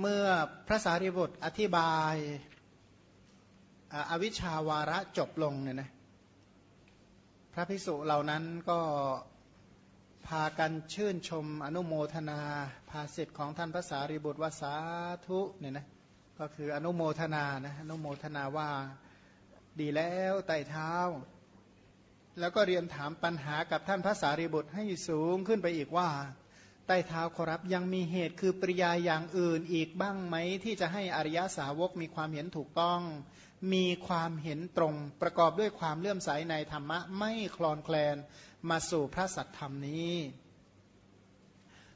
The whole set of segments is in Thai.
เมื่อพระสารีบุตรอธิบายอวิชชาวาระจบลงเนี่ยนะพระภิกษุเหล่านั้นก็พากันชื่นชมอนุโมทนาภาสิทธิ์ของท่านพระสารีบุตรวาสาธุเนี่ยนะก็คืออนุโมทนานะอนุโมทนาว่าดีแล้วไต่เท้า แล้วก็เรียนถามปัญหากับท่านพระสารีบุตรให้สูงขึ้นไปอีกว่า ใต้เท้าขอรับยังมีเหตุคือปริยาอย่างอื่นอีกบ้างไหม ที่จะให้อริยสาวกมีความเห็นถูกต้อง มีความเห็นตรง ประกอบด้วยความเลื่อมใสในธรรมะไม่คลอนแคลนมาสู่พระสัทธรรมนี้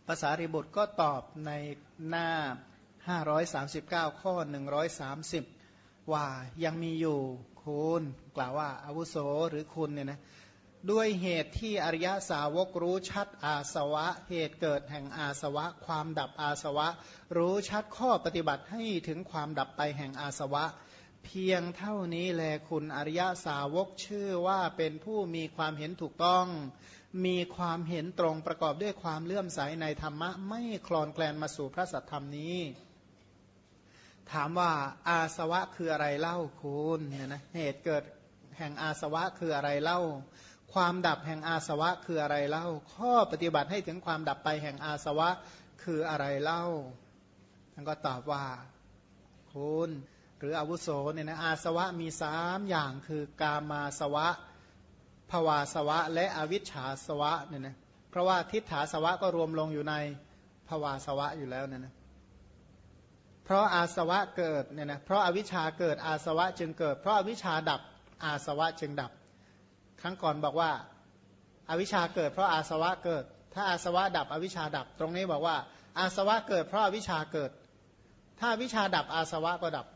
ภาษาริบุตรก็ตอบในหน้า 539 ข้อ 130 ว่ายังมีอยู่คุณกล่าวว่าอาวุโสหรือคุณเนี่ยนะ ด้วยเหตุที่อริยสาวกรู้ชัดอาสวะ เหตุเกิดแห่งอาสวะ ความดับอาสวะ รู้ชัดข้อปฏิบัติให้ถึงความดับไปแห่งอาสวะ เพียงเท่านี้แลคุณอริยสาวกชื่อว่าเป็นผู้มีความเห็นถูกต้อง มีความเห็นตรงประกอบด้วยความเลื่อมใสในธรรมะ ไม่คลอนแคลนมาสู่พระสัทธรรมนี้ ถามว่าอาสวะคืออะไรเล่าคุณเนี่ยนะเหตุเกิดแห่งอาสวะคืออะไรเล่า ความดับแห่งอาสวะคืออะไรเล่า ข้อปฏิบัติให้ถึงความดับไปแห่งอาสวะคืออะไรเล่าท่านก็ตอบว่า คุณหรืออาวุโสเนี่ยนะอาสวะมีสามอย่างคือกามาสวะภวาสวะ และอวิชชาสวะเนี่ยนะเพราะว่าทิฏฐาสวะก็รวมลงอยู่ในภวาสวะอยู่แล้วเนี่ยนะเพราะอาสวะเกิดเนี่ยนะเพราะอาวิชชาเกิดอาสวะจึงเกิด เพราะอาวิชชาดับอาสวะจึงดับ ครั้งก่อนบอกว่าอาวิชชาเกิดเพราะอาสวะเกิด ถ้าอาสวะดับอวิชชาดับ ตรงนี้บอกว่า อาสวะเกิดเพราะอาวิชชาเกิด ถ้าวิชาดับอาสวะก็ดับ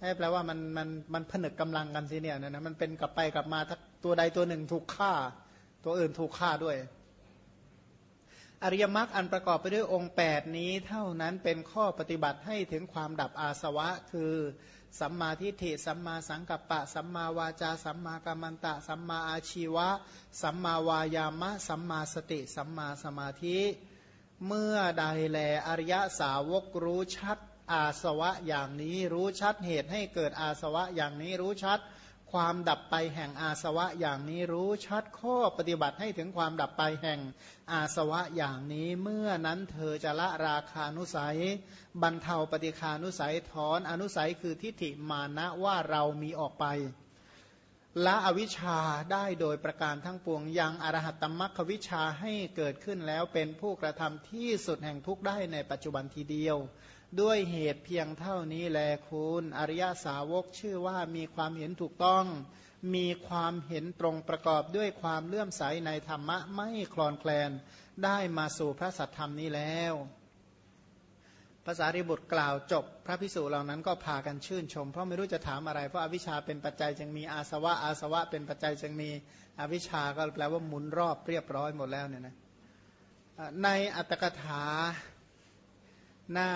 ให้แปลว่ามันมันมันผนึกกำลังกันสิเนี่ยนะมันเป็นกลับไปกลับมาถ้าตัวใดตัวหนึ่งถูกฆ่า ตัวอื่นถูกฆ่าด้วย อริยมรรคอันประกอบไปด้วยองค์ 8 นี้เท่านั้นเป็นข้อปฏิบัติให้ถึงความดับอาสวะ คือ สัมมาทิฏฐิสัมมาสังกัปปะ สัมมาวาจา สัมมากรรมันตะ สัมมาอาชีวะ สัมมาวายามะ สัมมาสติ สัมมาสมาธิ เมื่อใดแลอริยสาวกรู้ชัดอาสวะอย่างนี้ รู้ชัดเหตุให้เกิดอาสวะอย่างนี้รู้ชัด ความดับไปแห่งอาสวะอย่างนี้รู้ชัดข้อปฏิบัติให้ถึงความดับไปแห่งอาสวะอย่างนี้ เมื่อนั้นเธอจะละราคานุสัย บรรเทาปฏิคานุสัยถอนอนุสัยคือทิฏฐิมานะว่าเรามีออกไปละอวิชชาได้โดยประการทั้งปวงยังอรหัตตมัคควิชาให้เกิดขึ้นแล้วเป็นผู้กระทำที่สุดแห่งทุกได้ในปัจจุบันทีเดียว ด้วยเหตุเพียงเท่านี้แลคุณอริยสาวกชื่อว่ามีความเห็นถูกต้อง มีความเห็นตรงประกอบด้วยความเลื่อมใสในธรรมะไม่คลอนแคลนได้มาสู่พระสัทธรรมนี้แล้วภาษาริบุตรกล่าวจบ พระพิสุเหล่านั้นก็พากันชื่นชม เพราะไม่รู้จะถามอะไร เพราะอาวิชชาเป็นปัจจัยจึงมีอาสวะอาสวะเป็นปัจจัยจึงมีอวิชชาก็แปลว่าหมุนรอบเรียบร้อยหมดแล้วเนี่ยนะในอัตถกถา หน้า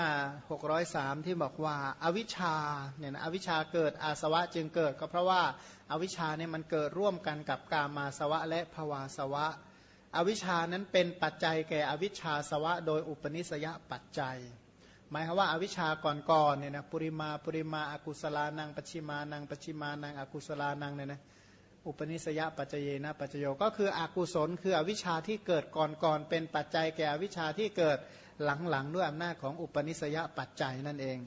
603 ที่บอกว่าอาวิชชาเนี่ยนะอวิชชาเกิดอาสวะจึงเกิด ก็เพราะว่าอาวิชชาเนี่ยมันเกิดร่วมกันกับกามาสวะและภวาสวะ อวิชชานั้นเป็นปัจจัยแก่อวิชชาสวะ โดยอุปนิสยปัจจัย หมายความว่าอาวิชชาก่อนๆเนี่ยนะปุริมาปุริมาอากุศลานังปชิมานังปชิมานังอากุศลานังเนี่ยนะ อุปนิสยปัจเจยนะปัจโยก็คืออกุศลคืออวิชชาที่เกิดก่อนๆเป็นปัจจัยแก่อวิชชาที่เกิดหลังๆด้วยอำนาจของอุปนิสยปัจจัยนั่นเอง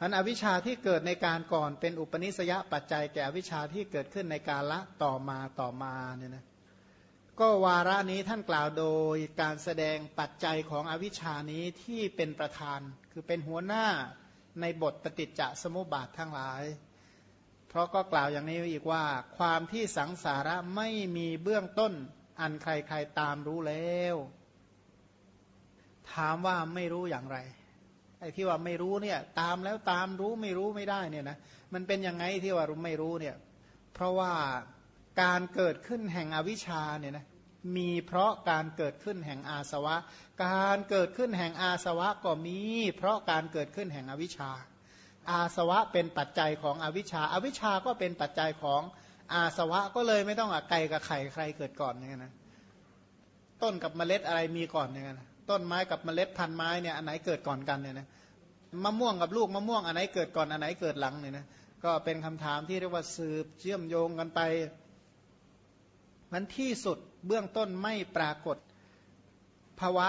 อันอวิชชาที่เกิดในการก่อนเป็นอุปนิสยปัจจัยแก่อวิชชาที่เกิดขึ้นในการละต่อมาต่อมาเนี่ยนะก็วาระนี้ท่านกล่าวโดยการแสดงปัจจัยของอวิชชานี้ที่เป็นประธาน คือเป็นหัวหน้าในบทปฏิจจสมุปบาททั้งหลาย เพราะก็กล่าวอย่างนี้อีกว่า ความที่สังสาระไม่มีเบื้องต้น อันใครๆตามรู้แล้ว ถามว่าไม่รู้อย่างไรไอ้ที่ว่าไม่รู้เนี่ย ตามแล้วตามรู้ไม่รู้ไม่ได้เนี่ยนะมันเป็นยังไงที่ว่ารู้ไม่รู้เนี่ย เพราะว่าการเกิดขึ้นแห่งอวิชชาเนี่ยนะมีเพราะการเกิดขึ้นแห่งอาสวะ การเกิดขึ้นแห่งอาสวะก็มี เพราะการเกิดขึ้นแห่งอวิชชา อาสวะเป็นปัจจัยของอวิชชาอวิชชาก็เป็นปัจจัยของอาสวะก็เลยไม่ต้องอไก่กับไข่ใครเกิดก่อนเนี่ยนะต้นกับเมล็ดอะไรมีก่อนเนี่ยนะต้นไม้กับเมล็ดพันไม้เนี่ยอันไหนเกิดก่อนกันเนี่ยนะมะม่วงกับลูกมะม่วงอันไหนเกิดก่อนอันไหนเกิดหลังเนี่ยนะก็เป็นคำถามที่เรียกว่าสืบเชื่อมโยงกันไปมันที่สุดเบื้องต้นไม่ปรากฏภาวะ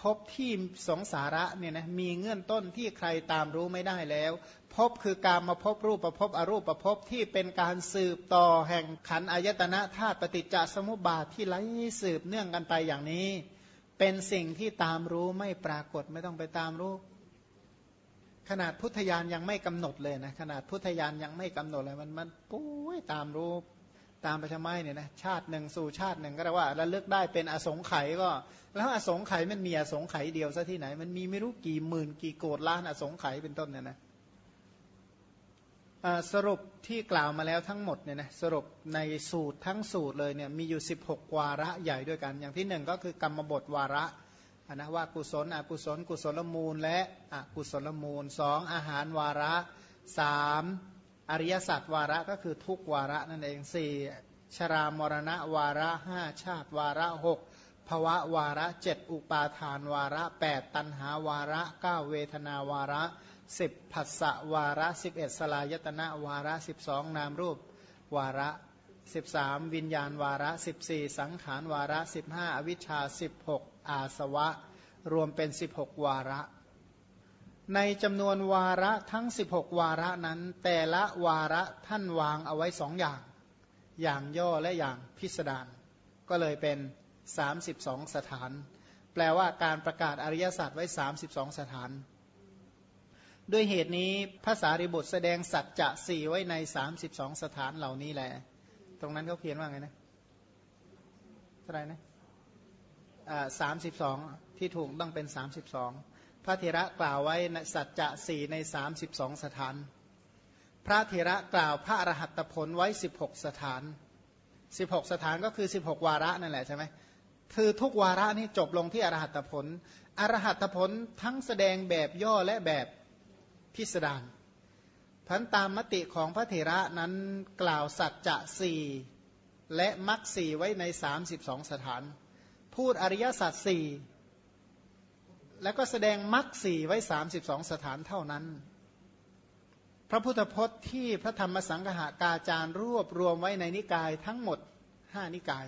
พบที่สงสาระเนี่ยนะมีเงื่อนต้นที่ใครตามรู้ไม่ได้แล้ว พบคือการมาพบรูปประพบอรูปประพบที่เป็นการสืบต่อแห่งขันอายตนะธาตุปฏิจจสมุปบาทที่ไหลสืบเนื่องกันไปอย่างนี้ เป็นสิ่งที่ตามรู้ไม่ปรากฏไม่ต้องไปตามรู้ ขนาดพุทธญาณยังไม่กำหนดเลยนะขนาดพุทธญาณยังไม่กำหนดเลยมันมันปุ้ยตามรู้ ตามไปทำไมเนี่ยนะชาติหนึ่งสู่ชาติหนึ่งก็ได้ว่าระลึกได้เป็นอสงไขยก็ แล้วอสงไขยมันมีอสงไขยเดียวซะที่ไหน มันมีไม่รู้กี่หมื่นกี่โกดล้านอสงไขยเป็นต้นเนี่ยนะสรุปที่กล่าวมาแล้วทั้งหมดเนี่ยนะสรุปในสูตรทั้งสูตรเลยเนี่ยมีอยู่ 16 วาระใหญ่ด้วยกัน อย่างที่หนึ่งก็คือกรรมบทวาระนะว่ากุศลอกุศล กุศลมูล และอกุศลมูลสองอาหารวาระสาม อริยสัจวาระก็คือทุกวาระนั่นเองสี่ชรามรณะวาระห้าชาติวาระหกภวะวาระเจ็ดอุปาทานวาระแปดตันหาวาระเก้าเวทนาวาระสิบผัสสะวาระสิบเอ็ดสลายตนะวาระสิบสองนามรูปวาระสิบสามวิญญาณวาระสิบสี่สังขารวาระสิบห้าอวิชชาสิบหกอาสวะ รวมเป็นสิบหกวาระ ในจำนวนวาระทั้ง 16 วาระนั้น แต่ละวาระท่านวางเอาไว้สองอย่าง อย่างย่อและอย่างพิสดารก็เลยเป็น 32 สถาน แปลว่าการประกาศอริยสัจไว้ 32 สถาน ด้วยเหตุนี้ภาษาริบุตรแสดงสัจจะสี่ไว้ใน 32 สถานเหล่านี้แหละตรงนั้นเขาเขียนว่าไงนะเท่าไรนะอ่าสามสิบสองที่ถูกต้องเป็น32 พระเถระกล่าวไว้สัจจะสี่ในสามสิบสองสถาน พระเถระกล่าวพระอรหัตผลไว้สิบหกสถานสิบหกสถานก็คือสิบหกวาระนั่นแหละใช่ไหมคือทุกวาระนี้จบลงที่อรหัตผล อรหัตผลทั้งแสดงแบบย่อและแบบพิสดารพันตามมติของพระเถระนั้นกล่าวสัจจะสี่และมรรคสี่ไว้ในสามสิบสองสถาน พูดอริยสัจสี่ แล้วก็แสดงมรรคสี่ไว้สามสิบสองสถานเท่านั้น พระพุทธพจน์ที่พระธรรมสังฆากาจารย์รวบรวมไว้ในนิกายทั้งหมดห้านิกาย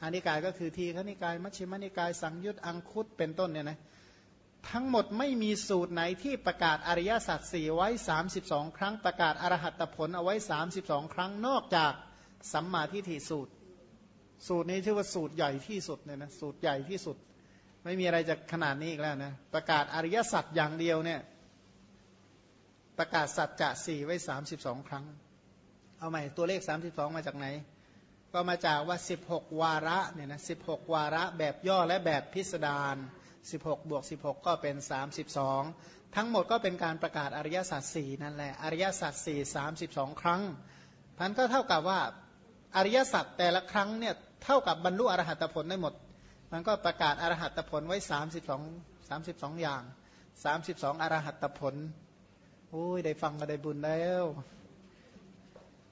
หานิกายก็คือทีฆนิกาย มัชฌิมนิกาย สังยุตอังคุตเป็นต้นเนี่ยนะทั้งหมดไม่มีสูตรไหนที่ประกาศอริยสัจสี่ไว้ 32 ครั้งประกาศอรหัตผลเอาไว้ 32 ครั้งนอกจากสัมมาทิฏฐิสูตร สูตรนี้ชื่อว่าสูตรใหญ่ที่สุดเนี่ยนะสูตรใหญ่ที่สุด ไม่มีอะไรจะขนาดนี้อีกแล้วนะประกาศอริยสัจอย่างเดียวเนี่ยประกาศสัจจะสี่ไว้สามสิบสองครั้ง เอาใหม่ตัวเลขสามสิบสองมาจากไหน ก็มาจากว่าสิบหกวาระเนี่ยนะสิบหกวาระแบบย่อและแบบพิสดารสิบหกบวกสิบหกก็เป็นสามสิบสองทั้งหมดก็เป็นการประกาศอริยสัจสี่นั่นแหละอริยสัจสี่สามสิบสองครั้งพันก็เท่ากับว่าอริยสัจแต่ละครั้งเนี่ยเท่ากับบรรลุอรหัตผลได้หมด มันก็ประกาศอรหัตผลไว้สามสิบสองสามสิบสองอย่างสามสิบสองอรหัตผลโอ้ยได้ฟังก็ได้บุญแล้ว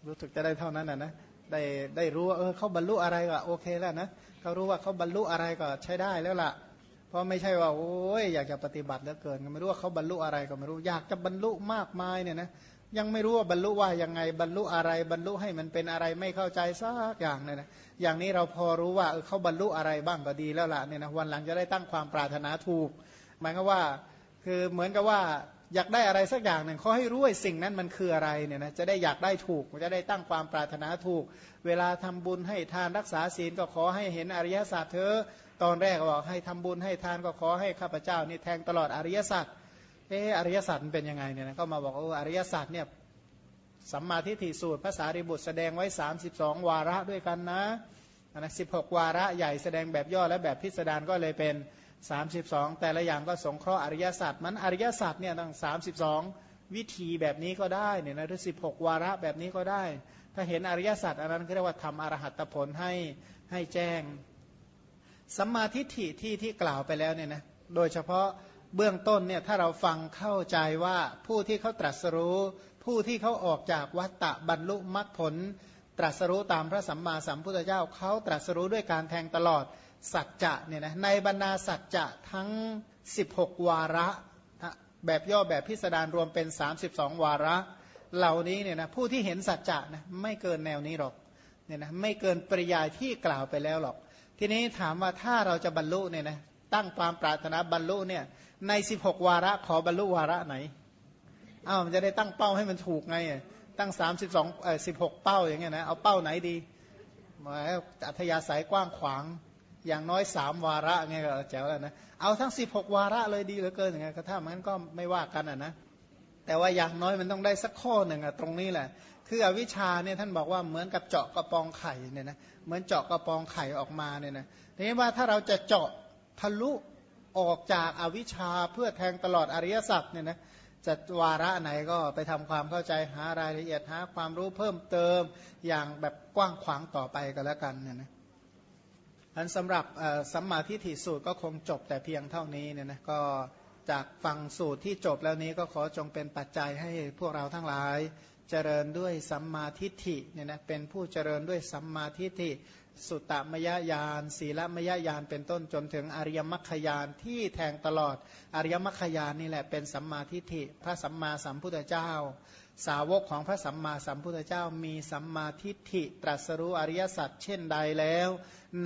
รู้สึกจะได้เท่านั้นนะนะได้ได้รู้ว่าเออเขาบรรลุอะไรก็โอเคแล้วนะเขารู้ว่าเขาบรรลุอะไรก็ใช้ได้แล้วล่ะ เพราะไม่ใช่ว่าโอ้ยอยากจะปฏิบัติแล้วเกินไม่รู้ว่าเขาบรรลุอะไรก็ไม่รู้อยากจะบรรลุมากมายเนี่ยนะ ยังไม่รู้ว่าบรรลุว่ายังไงบรรลุอะไรบรรลุให้มันเป็นอะไรไม่เข้าใจสักอย่างเนี่ยนะอย่างนี้เราพอรู้ว่าเขาบรรลุอะไรบ้างก็ดีแล้วล่ะเนี่ยนะวันหลังจะได้ตั้งความปรารถนาถูก หมายก็ว่าคือเหมือนกับว่าอยากได้อะไรสักอย่างหนึ่งเขาให้รู้ว่าสิ่งนั้นมันคืออะไรเนี่ยนะจะได้อยากได้ถูกจะได้ตั้งความปรารถนาถูก เวลาทำบุญให้ทานรักษาศีลก็ขอให้เห็นอริยสัจเธอตอนแรกบอกให้ทำบุญให้ทานก็ขอให้ข้าพเจ้านี่แทงตลอดอริยสัจ เอออริยสัจเป็นยังไงเนี่ยนะก็มาบอกโอ้อริยสัจเนี่ยสัมมาทิฏฐิสูตรภาษาริบุตรแสดงไว้ 32 วาระด้วยกันนะนะสิวาระใหญ่แสดงแบบย่อและแบบพิสดารก็เลยเป็น 32 แต่ละอย่างก็สงเคราะห์อริยสัจมันอริยสัจเนี่ยตั้ง 32 วิธีแบบนี้ก็ได้เนี่ยนะหรือ 16 วาระแบบนี้ก็ได้ ถ้าเห็นอริยสัจอันนั้นก็เรียกว่าทำอรหัตผลให้ให้แจ้งสัมมาทิฏฐิที่ที่กล่าวไปแล้วเนี่ยนะโดยเฉพาะ เบื้องต้นเนี่ยถ้าเราฟังเข้าใจว่าผู้ที่เขาตรัสรู้ ผู้ที่เขาออกจากวัตตะบรรลุมรรคผล ตรัสรู้ตามพระสัมมาสัมพุทธเจ้าเขาตรัสรู้ด้วยการแทงตลอดสัจจะเนี่ยนะในบรรดาสัจจะทั้ง 16 วาระ แบบย่อแบบพิสดารรวมเป็น 32 วาระ เหล่านี้เนี่ยนะผู้ที่เห็นสัจจะนะไม่เกินแนวนี้หรอกเนี่ยนะไม่เกินปริยายที่กล่าวไปแล้วหรอก ทีนี้ถามว่าถ้าเราจะบรรลุเนี่ยนะ ตั้งความปรารถนาบรรลุเนี่ยใน 16 วาระขอบรรลุวาระไหนอ้าวมันจะได้ตั้งเป้าให้มันถูกไงตั้ง 32เอ่อ16 เป้าอย่างเงี้ยนะเอาเป้าไหนดีหมายอัธยาศัยกว้างขวางอย่างน้อยสามวาระเงี้ยก็แจ๋วแล้วนะเอาทั้ง 16 วาระเลยดีเหลือเกินอย่างเงี้ยถ้ามันก็ไม่ว่ากันอะนะแต่ว่าอย่างน้อยมันต้องได้สักข้อหนึ่งอะตรงนี้แหละ คืออวิชชาเนี่ยท่านบอกว่าเหมือนกับเจาะกระปองไข่เนี่ยนะเหมือนเจาะกระปองไข่ออกมาเนี่ยนะทีนี้ว่าถ้าเราจะเจาะ ทะลุออกจากอาวิชชาเพื่อแทงตลอดอริยสัจเนี่ยนะจะวาระไหนก็ไปทำความเข้าใจหารายละเอียดหาความรู้เพิ่มเติมอย่างแบบกว้างขวางต่อไปก็แล้วกันเนี่ยนะอันสำหรับสัมมาทิฏฐิสูตรก็คงจบแต่เพียงเท่านี้เนี่ยนะก็จากฟังสูตรที่จบแล้วนี้ก็ขอจงเป็นปัจจัยให้พวกเราทั้งหลาย เจริญด้วยสัมมาทิฏฐิเนี่ยนะเป็นผู้เจริญด้วยสัมมาทิฏฐิ สุตตมยญาณศีลมยญาณเป็นต้นจนถึงอริยมรรคญาณที่แทงตลอด อริยมรรคญาณนี่แหละเป็นสัมมาทิฏฐิพระสัมมาสัมพุทธเจ้า สาวกของพระสัมมาสัมพุทธเจ้ามีสัมมาทิฏฐิตรัสรู้อริยสัจเช่นใดแล้ว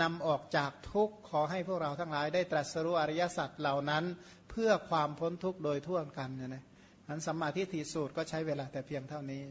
นำออกจากทุกข์ขอให้พวกเราทั้งหลายได้ตรัสรู้อริยสัจเหล่านั้น เพื่อความพ้นทุกข์โดยทั่วกันเนี่ยนะนั้นสัมมาทิฏฐิสูตรก็ใช้เวลาแต่เพียงเท่านี้